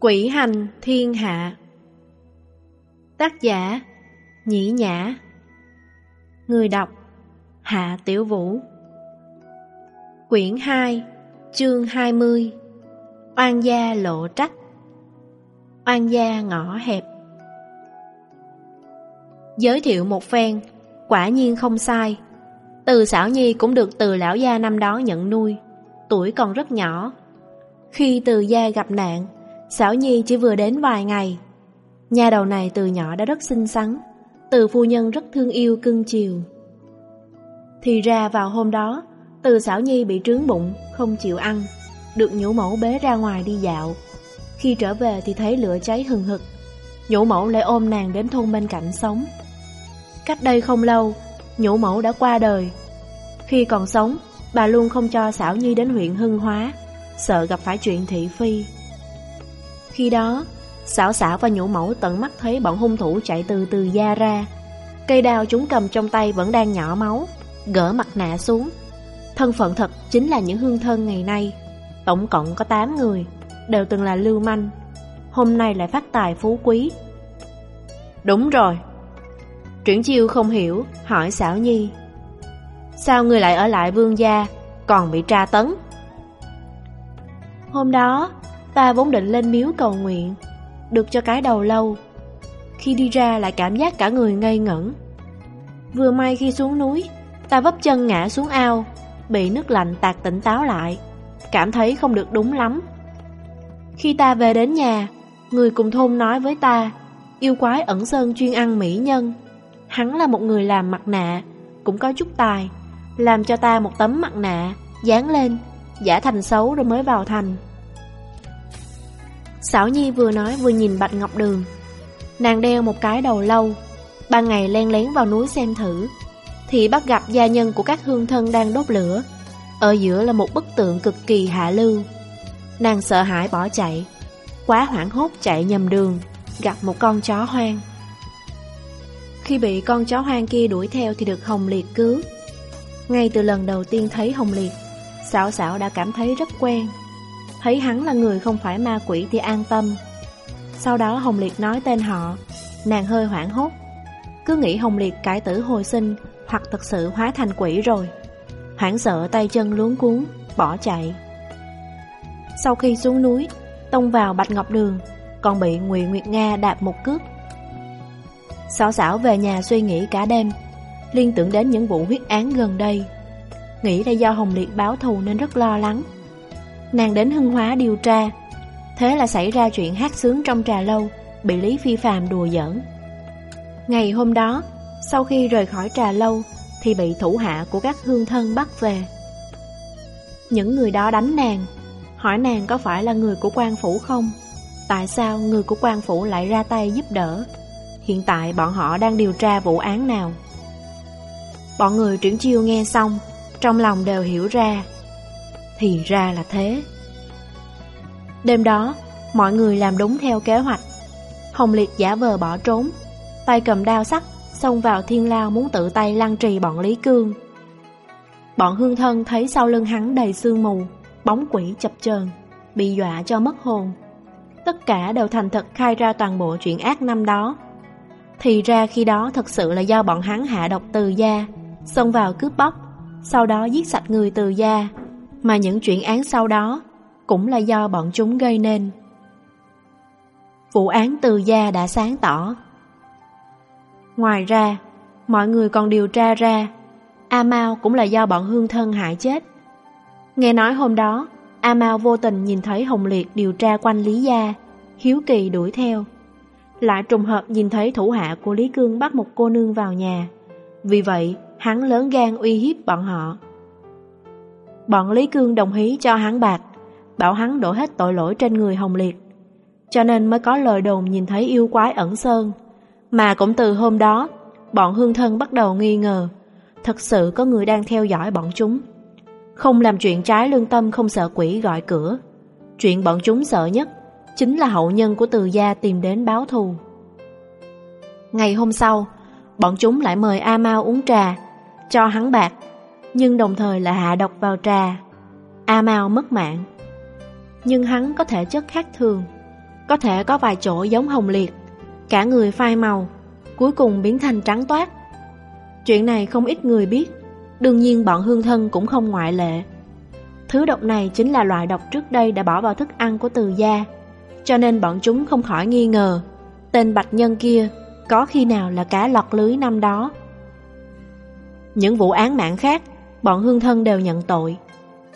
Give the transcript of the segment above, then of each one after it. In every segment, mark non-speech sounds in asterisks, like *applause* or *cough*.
Quỷ hành thiên hạ. Tác giả, Nhĩ Nhã. Người đọc, Hạ Tiểu Vũ. Quyển 2 Chương 20 Oan gia lộ trách. Oan gia ngõ hẹp. Giới thiệu một phen, Quả nhiên không sai. Từ xảo nhi cũng được từ lão gia năm đó nhận nuôi, Tuổi còn rất nhỏ. Khi từ gia gặp nạn Xảo Nhi chỉ vừa đến vài ngày. Nhà đầu này từ nhỏ đã rất xinh xắn, Từ phu nhân rất thương yêu cưng chiều. Thì ra vào hôm đó, Từ Xảo Nhi bị trướng bụng, Không chịu ăn, Được nhũ mẫu bế ra ngoài đi dạo. Khi trở về thì thấy lửa cháy hừng hực, Nhũ mẫu lại ôm nàng đến thôn bên cạnh sống. Cách đây không lâu, Nhũ mẫu đã qua đời. Khi còn sống, Bà luôn không cho Xảo Nhi đến huyện Hưng Hóa, Sợ gặp phải chuyện thị phi khi đó, xảo xảo và nhũ mẫu tận mắt thấy bọn hung thủ chạy từ từ gia ra. Cây đao chúng cầm trong tay vẫn đang nhỏ máu, gỡ mặt nạ xuống. Thân phận thật chính là những hương thân ngày nay. Tổng cộng có 8 người, đều từng là lưu manh. Hôm nay lại phát tài phú quý. Đúng rồi. Triển chiêu không hiểu, hỏi xảo nhi. Sao người lại ở lại vương gia, còn bị tra tấn? Hôm đó, Ta vốn định lên miếu cầu nguyện, Được cho cái đầu lâu. Khi đi ra lại cảm giác cả người ngây ngẩn. Vừa may khi xuống núi, Ta vấp chân ngã xuống ao, Bị nước lạnh tạt tỉnh táo lại, Cảm thấy không được đúng lắm. Khi ta về đến nhà, Người cùng thôn nói với ta, Yêu quái ẩn sơn chuyên ăn mỹ nhân. Hắn là một người làm mặt nạ, Cũng có chút tài, Làm cho ta một tấm mặt nạ, Dán lên, Giả thành xấu rồi mới vào thành. Sảo Nhi vừa nói vừa nhìn Bạch Ngọc Đường. Nàng đeo một cái đầu lâu, Ban ngày len lén vào núi xem thử, Thì bắt gặp gia nhân của các hương thân đang đốt lửa. Ở giữa là một bức tượng cực kỳ hạ lưu. Nàng sợ hãi bỏ chạy, Quá hoảng hốt chạy nhầm đường, Gặp một con chó hoang. Khi bị con chó hoang kia đuổi theo Thì được Hồng Liệt cứu. Ngay từ lần đầu tiên thấy Hồng Liệt, Xảo xảo đã cảm thấy rất quen. Thấy hắn là người không phải ma quỷ thì an tâm. Sau đó Hồng Liệt nói tên họ. Nàng hơi hoảng hốt. Cứ nghĩ Hồng Liệt cải tử hồi sinh Hoặc thật sự hóa thành quỷ rồi. Hoảng sợ tay chân luống cuốn, Bỏ chạy. Sau khi xuống núi, Tông vào Bạch Ngọc Đường, Còn bị Nguyễn Nguyệt Nga đạp một cước. Xảo xảo về nhà suy nghĩ cả đêm, Liên tưởng đến những vụ huyết án gần đây. Nghĩ là do Hồng Liệt báo thù nên rất lo lắng. Nàng đến hưng hóa điều tra. Thế là xảy ra chuyện hát sướng trong trà lâu, Bị Lý Phi Phạm đùa giỡn. Ngày hôm đó, Sau khi rời khỏi trà lâu, Thì bị thủ hạ của các hương thân bắt về. Những người đó đánh nàng, Hỏi nàng có phải là người của quan phủ không? Tại sao người của quan phủ lại ra tay giúp đỡ? Hiện tại bọn họ đang điều tra vụ án nào? Bọn người triển chiêu nghe xong, Trong lòng đều hiểu ra thì ra là thế. Đêm đó, Mọi người làm đúng theo kế hoạch. Hồng Liệt giả vờ bỏ trốn, Tay cầm đao sắt, Xông vào thiên lao muốn tự tay lăng trì bọn Lý Cương. Bọn hương thân thấy sau lưng hắn đầy sương mù, Bóng quỷ chập chờn, Bị dọa cho mất hồn. Tất cả đều thành thật khai ra toàn bộ chuyện ác năm đó. Thì ra khi đó thật sự là do bọn hắn hạ độc từ gia, Xông vào cướp bóc, Sau đó giết sạch người từ gia mà những chuyện án sau đó cũng là do bọn chúng gây nên. Vụ án từ gia đã sáng tỏ. Ngoài ra, mọi người còn điều tra ra A Mao cũng là do bọn hương thân hại chết. Nghe nói hôm đó, A Mao vô tình nhìn thấy Hồng Liệt điều tra quanh Lý Gia, hiếu kỳ đuổi theo. Lại trùng hợp nhìn thấy thủ hạ của Lý Cương bắt một cô nương vào nhà. Vì vậy, hắn lớn gan uy hiếp bọn họ. Bọn Lý Cương đồng ý cho hắn bạc, Bảo hắn đổ hết tội lỗi trên người Hồng Liệt. Cho nên mới có lời đồn nhìn thấy yêu quái ẩn sơn. Mà cũng từ hôm đó, Bọn hương thân bắt đầu nghi ngờ. Thật sự có người đang theo dõi bọn chúng. Không làm chuyện trái lương tâm không sợ quỷ gọi cửa. Chuyện bọn chúng sợ nhất Chính là hậu nhân của từ gia tìm đến báo thù. Ngày hôm sau, Bọn chúng lại mời A Mau uống trà, Cho hắn bạc nhưng đồng thời là hạ độc vào trà. A Mao mất mạng. Nhưng hắn có thể chất khác thường. Có thể có vài chỗ giống hồng liệt, Cả người phai màu, Cuối cùng biến thành trắng toát Chuyện này không ít người biết, Đương nhiên bọn hương thân cũng không ngoại lệ Thứ độc này chính là loại độc trước đây đã bỏ vào thức ăn của từ gia, Cho nên bọn chúng không khỏi nghi ngờ, Tên bạch nhân kia có khi nào là cá lọt lưới năm đó Những vụ án mạng khác Bọn hương thân đều nhận tội.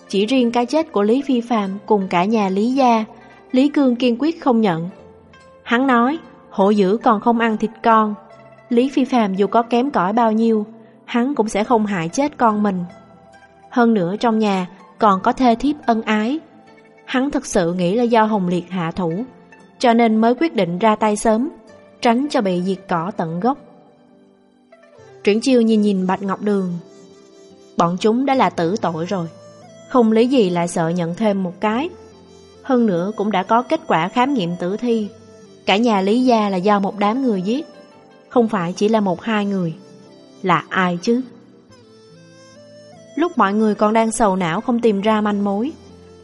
Chỉ riêng cái chết của Lý Phi Phạm Cùng cả nhà Lý Gia, Lý Cương kiên quyết không nhận. Hắn nói, Hổ dữ còn không ăn thịt con. Lý Phi Phạm dù có kém cỏi bao nhiêu, Hắn cũng sẽ không hại chết con mình. Hơn nữa trong nhà Còn có thê thiếp ân ái. Hắn thật sự nghĩ là do Hồng Liệt hạ thủ, Cho nên mới quyết định ra tay sớm, Tránh cho bị diệt cỏ tận gốc. Triển chiêu nhìn nhìn Bạch Ngọc Đường Bọn chúng đã là tử tội rồi. Không lý gì lại sợ nhận thêm một cái. Hơn nữa cũng đã có kết quả khám nghiệm tử thi. Cả nhà Lý Gia là do một đám người giết, Không phải chỉ là một hai người. Là ai chứ? Lúc mọi người còn đang sầu não không tìm ra manh mối,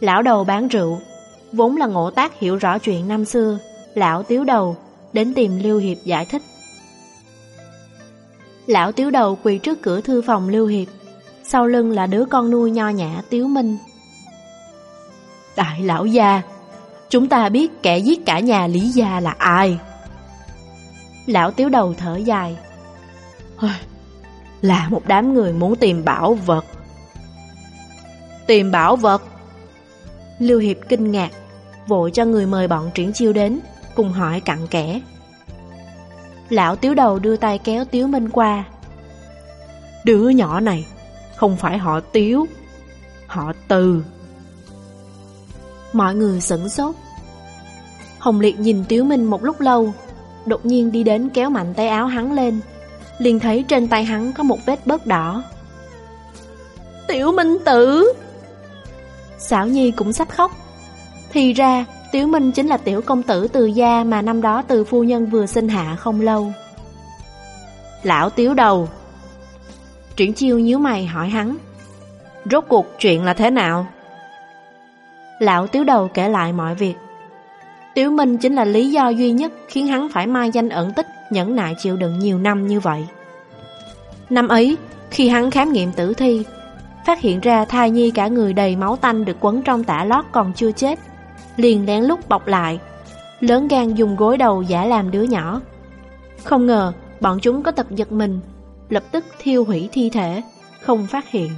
Lão đầu bán rượu, Vốn là ngộ tác hiểu rõ chuyện năm xưa, Lão tiếu đầu Đến tìm Lưu Hiệp giải thích. Lão tiếu đầu quỳ trước cửa thư phòng Lưu Hiệp sau lưng là đứa con nuôi nho nhã Tiếu Minh. Đại lão gia Chúng ta biết kẻ giết cả nhà Lý Gia là ai? Lão tiếu đầu thở dài. Là một đám người muốn tìm bảo vật. Tìm bảo vật? Lưu Hiệp kinh ngạc Vội cho người mời bọn triển chiêu đến Cùng hỏi cặn kẽ. Lão tiếu đầu đưa tay kéo Tiếu Minh qua. Đứa nhỏ này không phải họ Tiếu, Họ Từ. Mọi người sửng sốt. Hồng Liệt nhìn Tiếu Minh một lúc lâu, Đột nhiên đi đến kéo mạnh tay áo hắn lên, liền thấy trên tay hắn có một vết bớt đỏ. Tiểu Minh tử! Xảo Nhi cũng sắp khóc. Thì ra tiểu Minh chính là tiểu công tử từ gia Mà năm đó từ phu nhân vừa sinh hạ không lâu. Lão Tiếu đầu! Triển chiêu nhíu mày hỏi hắn. Rốt cuộc chuyện là thế nào? Lão Tiếu đầu kể lại mọi việc. Tiếu Minh chính là lý do duy nhất Khiến hắn phải mai danh ẩn tích, Nhẫn nại chịu đựng nhiều năm như vậy. Năm ấy, Khi hắn khám nghiệm tử thi, Phát hiện ra thai nhi cả người đầy máu tanh Được quấn trong tả lót còn chưa chết, Liền lén lút bọc lại, Lớn gan dùng gối đầu giả làm đứa nhỏ. Không ngờ, Bọn chúng có tật giật mình Lập tức thiêu hủy thi thể Không phát hiện.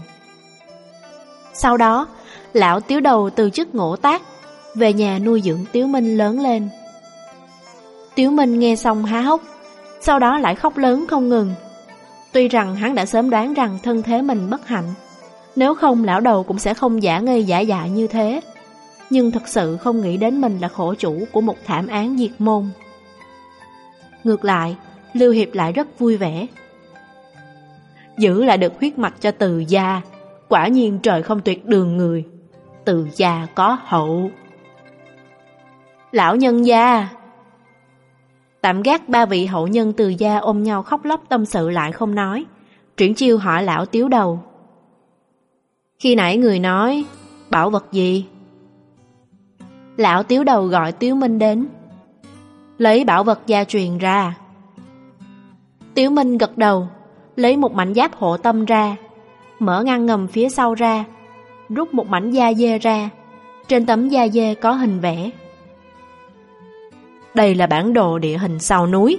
Sau đó Lão tiếu đầu từ chức ngộ tác Về nhà nuôi dưỡng Tiếu Minh lớn lên. Tiếu Minh nghe xong há hốc Sau đó lại khóc lớn không ngừng. Tuy rằng hắn đã sớm đoán rằng thân thế mình bất hạnh Nếu không lão đầu cũng sẽ không giả ngây giả dạ như thế. Nhưng thật sự không nghĩ đến mình là khổ chủ của một thảm án diệt môn. Ngược lại, Lưu Hiệp lại rất vui vẻ. Giữ lại được huyết mạch cho từ gia. Quả nhiên trời không tuyệt đường người, Từ gia có hậu. Lão nhân gia, Tạm gác ba vị hậu nhân từ gia ôm nhau khóc lóc tâm sự lại không nói. Triển chiêu hỏi lão tiếu đầu, Khi nãy người nói Bảo vật gì? Lão tiếu đầu gọi tiếu minh đến, Lấy bảo vật gia truyền ra. Tiếu minh gật đầu Lấy một mảnh giáp hộ tâm ra, Mở ngăn ngầm phía sau ra, Rút một mảnh da dê ra Trên tấm da dê có hình vẽ đây là bản đồ địa hình sau núi.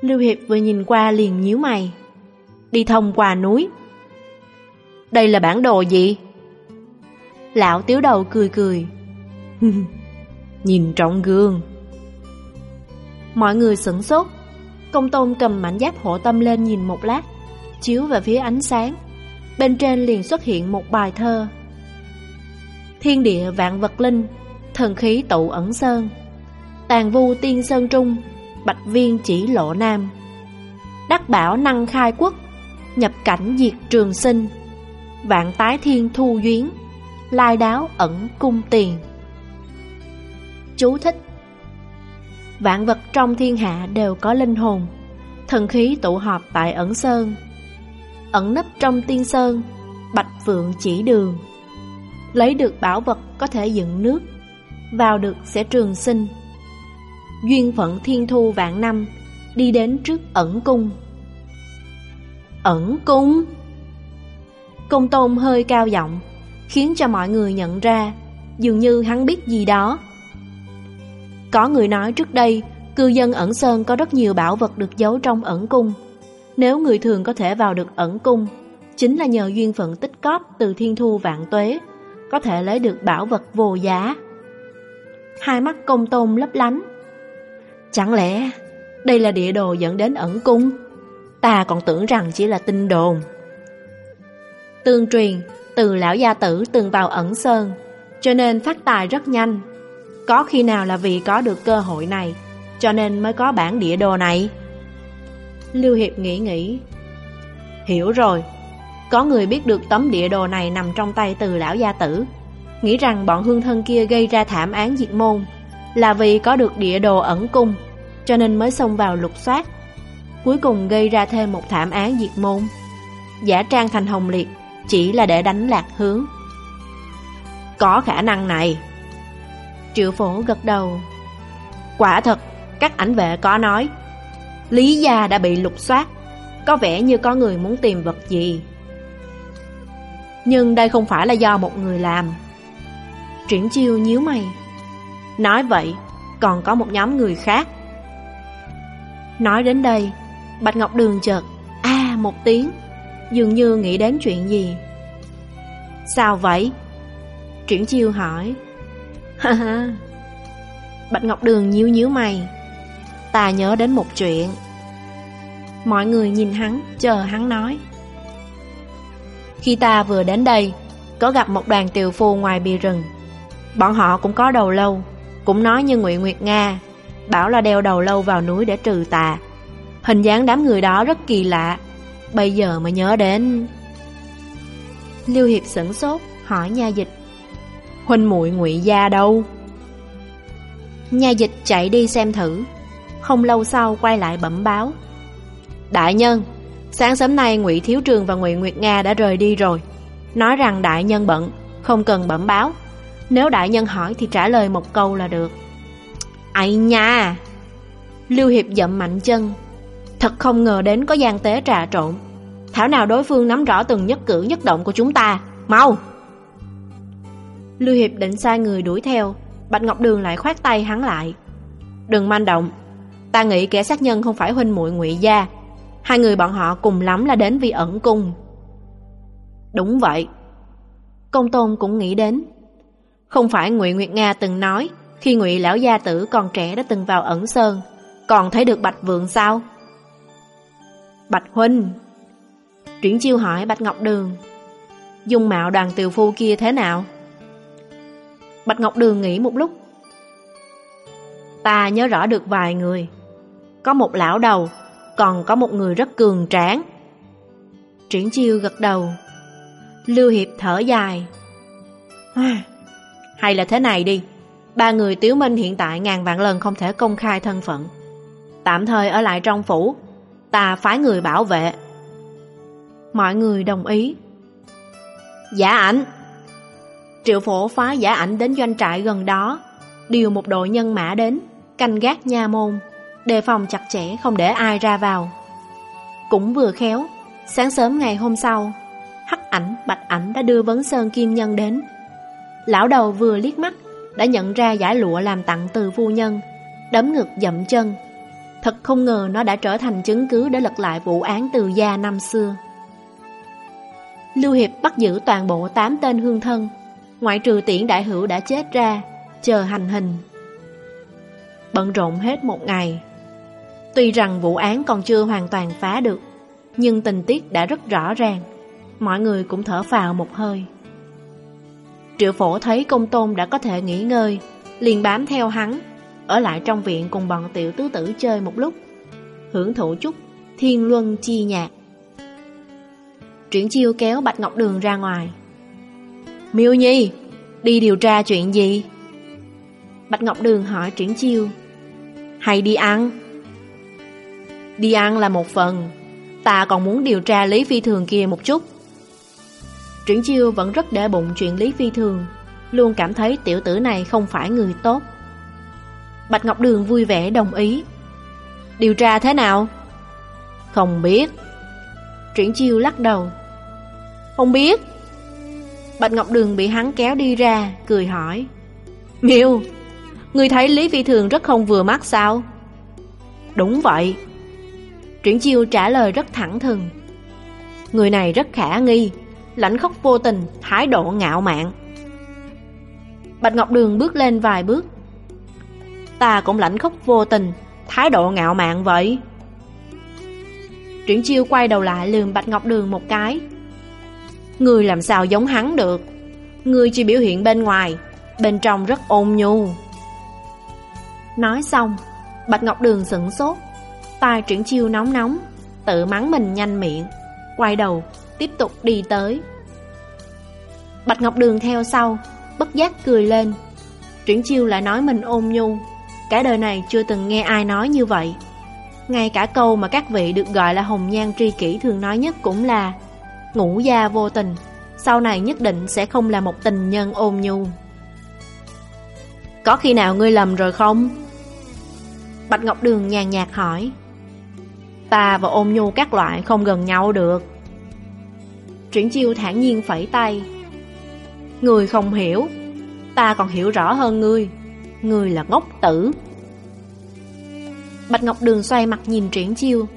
Lưu Hiệp vừa nhìn qua liền nhíu mày. Đi thông qua núi. Đây là bản đồ gì? Lão tiếu đầu cười cười. *laughs* nhìn trong gương. Mọi người sửng sốt. Công tôn cầm mảnh giáp hộ tâm lên nhìn một lát, chiếu về phía ánh sáng. Bên trên liền xuất hiện một bài thơ. Thiên địa vạn vật linh, thần khí tụ ẩn sơn. Tàn vu tiên sơn trung Bạch viên chỉ lộ nam Đắc bảo năng khai quốc Nhập cảnh diệt trường sinh Vạn tái thiên thu duyến Lai đáo ẩn cung tiền Chú thích Vạn vật trong thiên hạ đều có linh hồn Thần khí tụ họp tại ẩn sơn Ẩn nấp trong tiên sơn Bạch vượng chỉ đường Lấy được bảo vật có thể dựng nước vào được sẽ trường sinh. Duyên phận thiên thu vạn năm, đi đến trước ẩn cung. Ẩn cung? Công tôn hơi cao giọng, khiến cho mọi người nhận ra, dường như hắn biết gì đó. Có người nói trước đây, cư dân ẩn sơn có rất nhiều bảo vật được giấu trong ẩn cung. Nếu người thường có thể vào được ẩn cung, chính là nhờ duyên phận tích cóp từ thiên thu vạn tuế, có thể lấy được bảo vật vô giá. Hai mắt công tôn lấp lánh. Chẳng lẽ đây là địa đồ dẫn đến ẩn cung? Ta còn tưởng rằng chỉ là tin đồn. Tương truyền, từ lão gia tử từng vào ẩn sơn, cho nên phát tài rất nhanh. Có khi nào là vì có được cơ hội này, cho nên mới có bản địa đồ này? Lưu Hiệp nghĩ nghĩ. Hiểu rồi, có người biết được tấm địa đồ này nằm trong tay từ lão gia tử, nghĩ rằng bọn hương thân kia gây ra thảm án diệt môn là vì có được địa đồ ẩn cung, cho nên mới xông vào lục soát. Cuối cùng gây ra thêm một thảm án diệt môn. Giả trang thành hồng liệt chỉ là để đánh lạc hướng. Có khả năng này. Triệu phổ gật đầu. Quả thật, các ảnh vệ có nói, Lý gia đã bị lục soát, có vẻ như có người muốn tìm vật gì. Nhưng đây không phải là do một người làm. Triển chiêu nhíu mày. Nói vậy, còn có một nhóm người khác. Nói đến đây, Bạch Ngọc Đường chợt a một tiếng dường như nghĩ đến chuyện gì. Sao vậy? Triển chiêu hỏi. Ha ha. Bạch Ngọc Đường nhíu nhíu mày. Ta nhớ đến một chuyện. Mọi người nhìn hắn, chờ hắn nói. Khi ta vừa đến đây, có gặp một đoàn tiều phu ngoài bìa rừng. Bọn họ cũng có đầu lâu, cũng nói như Ngụy Nguyệt Nga, bảo là đeo đầu lâu vào núi để trừ tà. Hình dáng đám người đó rất kỳ lạ, Bây giờ mới nhớ đến Lưu Hiệp sửng sốt Hỏi nha dịch Huynh muội ngụy gia đâu? Nhà dịch chạy đi xem thử. Không lâu sau quay lại bẩm báo. Đại nhân, Sáng sớm nay ngụy Thiếu Trường và ngụy Nguyệt Nga đã rời đi rồi. Nói rằng đại nhân bận, Không cần bẩm báo. Nếu đại nhân hỏi thì trả lời một câu là được. Ây nha! Lưu Hiệp dậm mạnh chân. Thật không ngờ đến có gian tế trà trộn. Thảo nào đối phương nắm rõ từng nhất cử nhất động của chúng ta. Mau! Lưu Hiệp định sai người đuổi theo. Bạch Ngọc Đường lại khoát tay hắn lại. Đừng manh động. Ta nghĩ kẻ sát nhân không phải huynh muội ngụy gia. Hai người bọn họ cùng lắm là đến vì ẩn cung. Đúng vậy. Công tôn cũng nghĩ đến. Không phải ngụy Nguyệt Nga từng nói, Khi ngụy lão gia tử còn trẻ đã từng vào ẩn sơn, Còn thấy được bạch vượng sao? Bạch Huynh. Triển chiêu hỏi Bạch Ngọc Đường. Dung mạo đoàn tiều phu kia thế nào? Bạch Ngọc Đường nghĩ một lúc. Ta nhớ rõ được vài người. Có một lão đầu, Còn có một người rất cường tráng. Triển chiêu gật đầu. Lưu Hiệp thở dài. *sighs* Hay là thế này đi. Ba người Tiếu Minh hiện tại ngàn vạn lần không thể công khai thân phận. Tạm thời ở lại trong phủ. Ta phái người bảo vệ. Mọi người đồng ý. Giả ảnh. Triệu phổ phá giả ảnh đến doanh trại gần đó Điều một đội nhân mã đến Canh gác nha môn Đề phòng chặt chẽ không để ai ra vào. Cũng vừa khéo Sáng sớm ngày hôm sau Hắc ảnh, bạch ảnh đã đưa vấn sơn kim nhân đến. Lão đầu vừa liếc mắt Đã nhận ra giải lụa làm tặng từ phu nhân Đấm ngực dậm chân. Thật không ngờ nó đã trở thành chứng cứ để lật lại vụ án từ gia năm xưa. Lưu Hiệp bắt giữ toàn bộ 8 tên hương thân, ngoại trừ tiễn đại hữu đã chết ra, chờ hành hình. Bận rộn hết một ngày. Tuy rằng vụ án còn chưa hoàn toàn phá được, nhưng tình tiết đã rất rõ ràng, mọi người cũng thở phào một hơi. Triệu phổ thấy công tôn đã có thể nghỉ ngơi, liền bám theo hắn, ở lại trong viện cùng bọn tiểu tứ tử chơi một lúc, hưởng thụ chút thiên luân chi nhạc. Triển chiêu kéo Bạch Ngọc Đường ra ngoài. Miêu Nhi, đi điều tra chuyện gì? Bạch Ngọc Đường hỏi Triển chiêu. Hay đi ăn? Đi ăn là một phần, ta còn muốn điều tra Lý Phi Thường kia một chút. Triển chiêu vẫn rất để bụng chuyện Lý Phi Thường, Luôn cảm thấy tiểu tử này không phải người tốt Bạch Ngọc Đường vui vẻ đồng ý Điều tra thế nào? Không biết Triển chiêu lắc đầu Không biết Bạch Ngọc Đường bị hắn kéo đi ra, Cười hỏi. Miêu, Người thấy Lý Phi Thường rất không vừa mắt sao? Đúng vậy. Triển chiêu trả lời rất thẳng thừng. Người này rất khả nghi, Lãnh khóc vô tình, Thái độ ngạo mạn. Bạch Ngọc Đường bước lên vài bước. Ta cũng lãnh khóc vô tình, Thái độ ngạo mạn vậy. Triển chiêu quay đầu lại lườm Bạch Ngọc Đường một cái. Người làm sao giống hắn được? Người chỉ biểu hiện bên ngoài, Bên trong rất ôn nhu. Nói xong, Bạch Ngọc Đường sửng sốt, Tai triển chiêu nóng nóng, Tự mắng mình nhanh miệng, Quay đầu, Tiếp tục đi tới. Bạch Ngọc Đường theo sau, Bất giác cười lên. Triển chiêu lại nói mình ôn nhu, Cả đời này chưa từng nghe ai nói như vậy. Ngay cả câu mà các vị được gọi là hồng nhan tri kỷ thường nói nhất cũng là Ngũ gia vô tình. Sau này nhất định sẽ không là một tình nhân ôn nhu. Có khi nào ngươi lầm rồi không? Bạch Ngọc Đường nhàn nhạt hỏi. Ta và ôn nhu các loại không gần nhau được. Triển chiêu thản nhiên phẩy tay. Người không hiểu, Ta còn hiểu rõ hơn ngươi. Ngươi là ngốc tử. Bạch Ngọc Đường xoay mặt nhìn triển chiêu.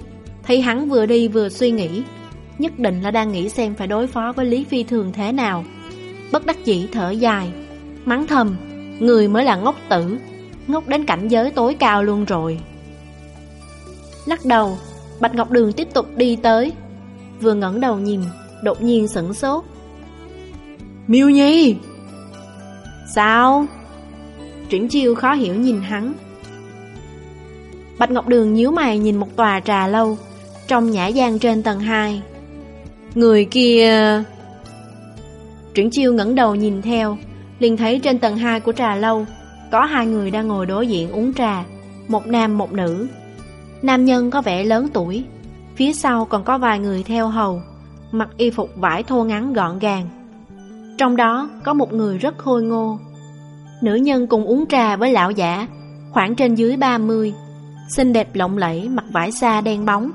Thấy hắn vừa đi vừa suy nghĩ. Nhất định là đang nghĩ xem phải đối phó với Lý Phi Thường thế nào. Bất đắc dĩ thở dài Mắng thầm Người mới là ngốc tử Ngốc đến cảnh giới tối cao luôn rồi. Lắc đầu Bạch Ngọc Đường tiếp tục đi tới Vừa ngẩng đầu nhìn Đột nhiên sửng sốt. Miêu Nhi! Sao? Triển chiêu khó hiểu nhìn hắn. Bạch Ngọc Đường nhíu mày nhìn một tòa trà lâu Trong nhã gian trên tầng 2 Người kia... Triển chiêu ngẩng đầu nhìn theo, liền thấy trên tầng 2 của trà lâu, Có hai người đang ngồi đối diện uống trà, Một nam một nữ. Nam nhân có vẻ lớn tuổi, Phía sau còn có vài người theo hầu, Mặc y phục vải thô ngắn gọn gàng. Trong đó có một người rất khôi ngô. Nữ nhân cùng uống trà với lão giả, Khoảng trên dưới 30 Xinh đẹp lộng lẫy, mặc vải xa đen bóng,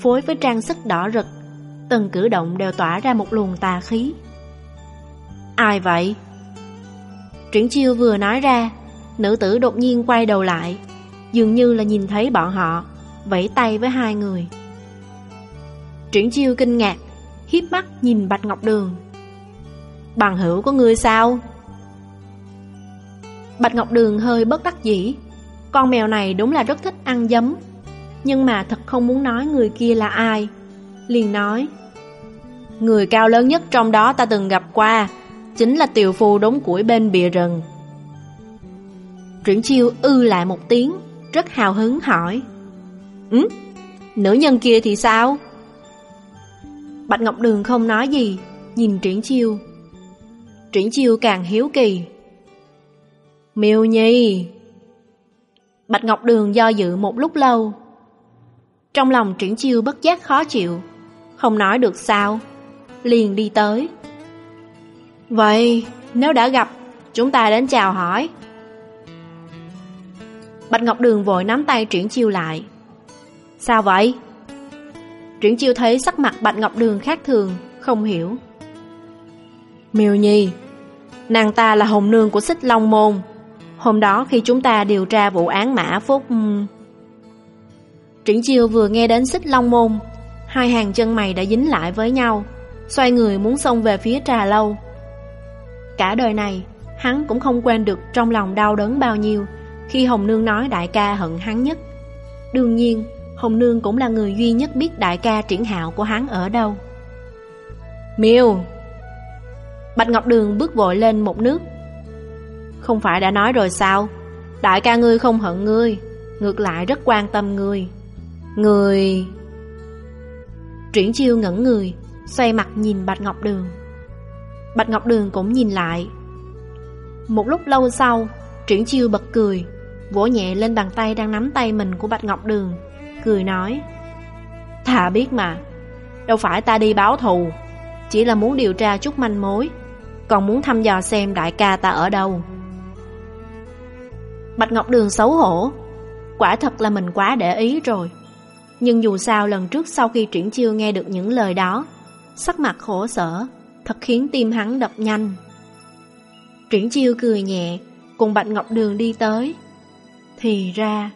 Phối với trang sức đỏ rực. Từng cử động đều tỏa ra một luồng tà khí Ai vậy? Triển chiêu vừa nói ra, Nữ tử đột nhiên quay đầu lại, Dường như là nhìn thấy bọn họ, Vẫy tay với hai người Triển chiêu kinh ngạc, hiếp mắt nhìn Bạch Ngọc Đường Bằng hữu của ngươi sao? Bạch Ngọc Đường hơi bất đắc dĩ, Con mèo này đúng là rất thích ăn giấm, Nhưng mà thật không muốn nói người kia là ai Liền nói, Người cao lớn nhất trong đó ta từng gặp qua, Chính là tiều phu đống củi bên bìa rừng Triển chiêu ư lại một tiếng, Rất hào hứng hỏi Ừ? Nữ nhân kia thì sao? Bạch Ngọc Đường không nói gì, Nhìn Triển chiêu Triển chiêu càng hiếu kỳ, Miêu Nhi Bạch Ngọc Đường do dự một lúc lâu Trong lòng triển chiêu bất giác khó chịu không nói được sao. Liền đi tới. Vậy nếu đã gặp Chúng ta đến chào hỏi. Bạch Ngọc Đường vội nắm tay triển chiêu lại. Sao vậy? Triển chiêu thấy sắc mặt Bạch Ngọc Đường khác thường Không hiểu. Miêu Nhi Nàng ta là hồng nương của xích Long Môn. Hôm đó khi chúng ta điều tra vụ án Mã Phúc... Triển chiêu vừa nghe đến xích long môn Hai hàng chân mày đã dính lại với nhau, Xoay người muốn xông về phía trà lâu. Cả đời này, Hắn cũng không quên được trong lòng đau đớn bao nhiêu Khi Hồng Nương nói đại ca hận hắn nhất. Đương nhiên, Hồng Nương cũng là người duy nhất biết đại ca triển hạo của hắn ở đâu. Miêu! Bạch Ngọc Đường bước vội lên một nước. Không phải đã nói rồi sao? Đại ca ngươi không hận ngươi, Ngược lại rất quan tâm ngươi. Người Triển chiêu ngẩn người, Xoay mặt nhìn Bạch Ngọc Đường. Bạch Ngọc Đường cũng nhìn lại. Một lúc lâu sau, Triển chiêu bật cười, Vỗ nhẹ lên bàn tay đang nắm tay mình của Bạch Ngọc Đường, Cười nói, Thà biết mà, Đâu phải ta đi báo thù, Chỉ là muốn điều tra chút manh mối, Còn muốn thăm dò xem đại ca ta ở đâu. Bạch Ngọc Đường xấu hổ, Quả thật là mình quá để ý rồi. Nhưng dù sao lần trước sau khi Triển Chiêu nghe được những lời đó, Sắc mặt khổ sở, Thật khiến tim hắn đập nhanh. Triển Chiêu cười nhẹ, Cùng Bạch Ngọc Đường đi tới. Thì ra,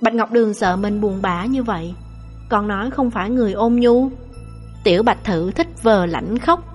Bạch Ngọc Đường sợ mình buồn bã như vậy, Còn nói không phải người ôm nhu. Tiểu Bạch Thử thích vờ lãnh khóc.